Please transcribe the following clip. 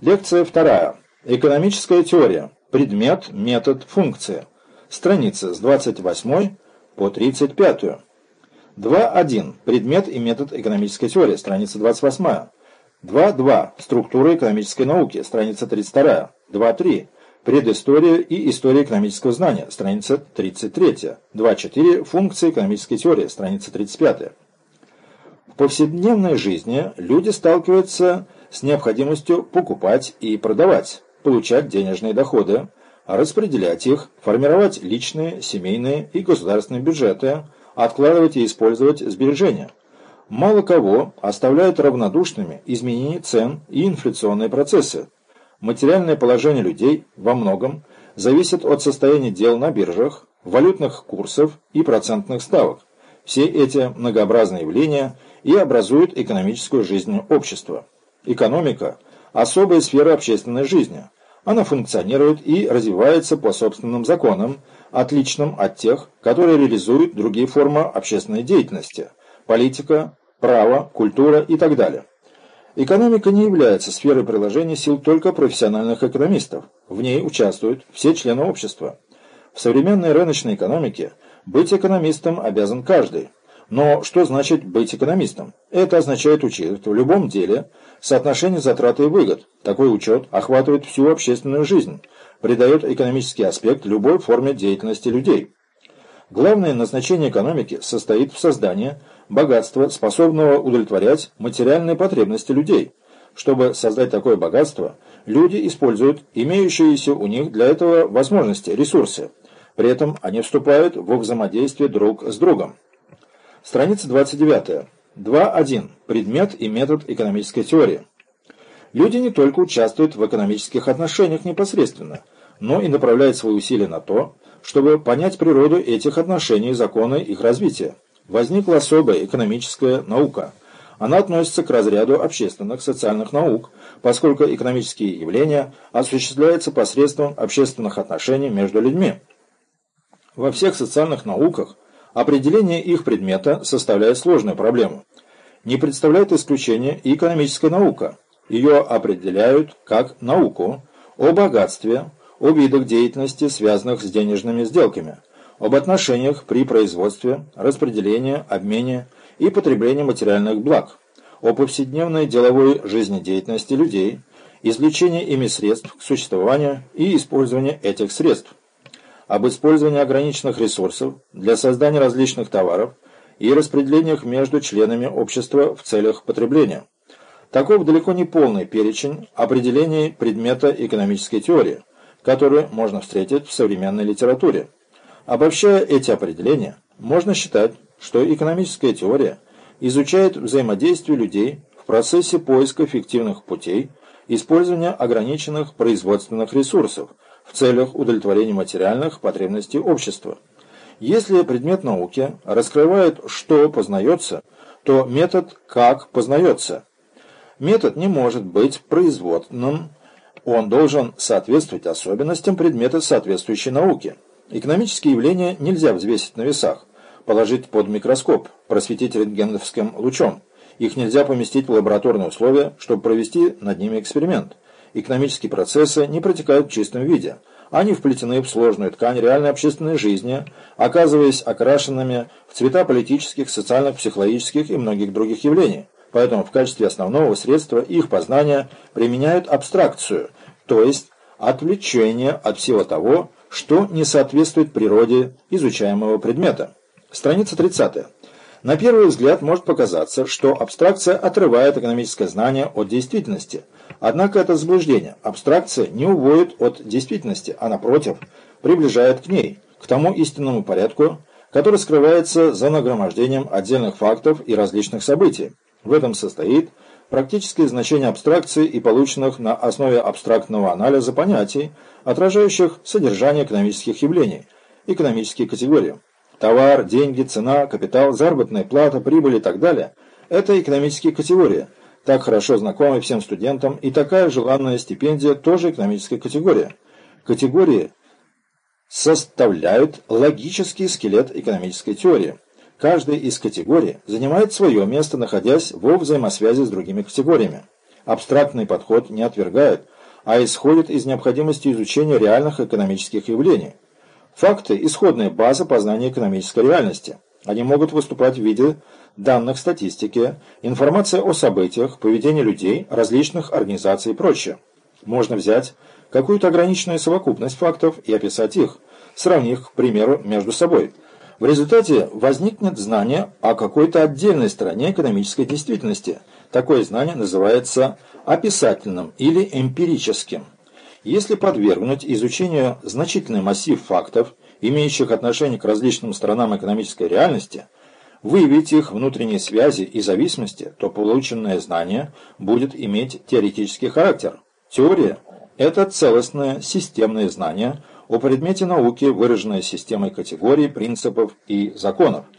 Лекция вторая. Экономическая теория. Предмет, метод, функция. Страница с 28 по 35. 2.1. Предмет и метод экономической теории. Страница 28. 2.2. Структура экономической науки. Страница 32. 2.3. Предыстория и история экономического знания. Страница 33. 2.4. Функции экономической теории. Страница 35. В повседневной жизни люди сталкиваются с с необходимостью покупать и продавать, получать денежные доходы, распределять их, формировать личные, семейные и государственные бюджеты, откладывать и использовать сбережения. Мало кого оставляют равнодушными изменения цен и инфляционные процессы. Материальное положение людей во многом зависит от состояния дел на биржах, валютных курсов и процентных ставок. Все эти многообразные явления и образуют экономическую жизнь общества. Экономика – особая сфера общественной жизни. Она функционирует и развивается по собственным законам, отличным от тех, которые реализуют другие формы общественной деятельности – политика, право, культура и так далее. Экономика не является сферой приложения сил только профессиональных экономистов. В ней участвуют все члены общества. В современной рыночной экономике быть экономистом обязан каждый. Но что значит быть экономистом? Это означает учитывать в любом деле соотношение затрат и выгод. Такой учет охватывает всю общественную жизнь, придает экономический аспект любой форме деятельности людей. Главное назначение экономики состоит в создании богатства, способного удовлетворять материальные потребности людей. Чтобы создать такое богатство, люди используют имеющиеся у них для этого возможности, ресурсы. При этом они вступают во взаимодействие друг с другом. Страница 29. 2.1. Предмет и метод экономической теории. Люди не только участвуют в экономических отношениях непосредственно, но и направляют свои усилия на то, чтобы понять природу этих отношений и законы их развития. Возникла особая экономическая наука. Она относится к разряду общественных социальных наук, поскольку экономические явления осуществляются посредством общественных отношений между людьми. Во всех социальных науках Определение их предмета составляет сложную проблему. Не представляет исключения и экономическая наука. Ее определяют как науку о богатстве, о видах деятельности, связанных с денежными сделками, об отношениях при производстве, распределении, обмене и потреблении материальных благ, о повседневной деловой жизнедеятельности людей, извлечении ими средств к существованию и использовании этих средств об использовании ограниченных ресурсов для создания различных товаров и распределениях между членами общества в целях потребления. Таков далеко не полный перечень определений предмета экономической теории, который можно встретить в современной литературе. Обобщая эти определения, можно считать, что экономическая теория изучает взаимодействие людей в процессе поиска эффективных путей использования ограниченных производственных ресурсов – в целях удовлетворения материальных потребностей общества. Если предмет науки раскрывает, что познается, то метод «как познается». Метод не может быть производным, он должен соответствовать особенностям предмета соответствующей науки. Экономические явления нельзя взвесить на весах, положить под микроскоп, просветить рентгеновским лучом. Их нельзя поместить в лабораторные условия, чтобы провести над ними эксперимент экономические процессы не протекают в чистом виде. Они вплетены в сложную ткань реальной общественной жизни, оказываясь окрашенными в цвета политических, социальных, психологических и многих других явлений. Поэтому в качестве основного средства их познания применяют абстракцию, то есть отвлечение от всего того, что не соответствует природе изучаемого предмета. Страница 30. На первый взгляд может показаться, что абстракция отрывает экономическое знание от действительности – Однако это заблуждение. Абстракция не уводит от действительности, а напротив, приближает к ней, к тому истинному порядку, который скрывается за нагромождением отдельных фактов и различных событий. В этом состоит практическое значение абстракции и полученных на основе абстрактного анализа понятий, отражающих содержание экономических явлений, экономические категории. Товар, деньги, цена, капитал, заработная плата, прибыль и так далее – это экономические категории – так хорошо знакомы всем студентам, и такая желанная стипендия тоже экономическая категория. Категории составляют логический скелет экономической теории. Каждая из категорий занимает свое место, находясь во взаимосвязи с другими категориями. Абстрактный подход не отвергает, а исходит из необходимости изучения реальных экономических явлений. Факты – исходная база познания экономической реальности. Они могут выступать в виде данных статистики, информации о событиях, поведении людей, различных организаций и прочее. Можно взять какую-то ограниченную совокупность фактов и описать их, сравнив, к примеру, между собой. В результате возникнет знание о какой-то отдельной стороне экономической действительности. Такое знание называется описательным или эмпирическим. Если подвергнуть изучению значительный массив фактов, имеющих отношение к различным сторонам экономической реальности, выявить их внутренние связи и зависимости, то полученное знание будет иметь теоретический характер. Теория – это целостное системное знание о предмете науки, выраженное системой категорий, принципов и законов –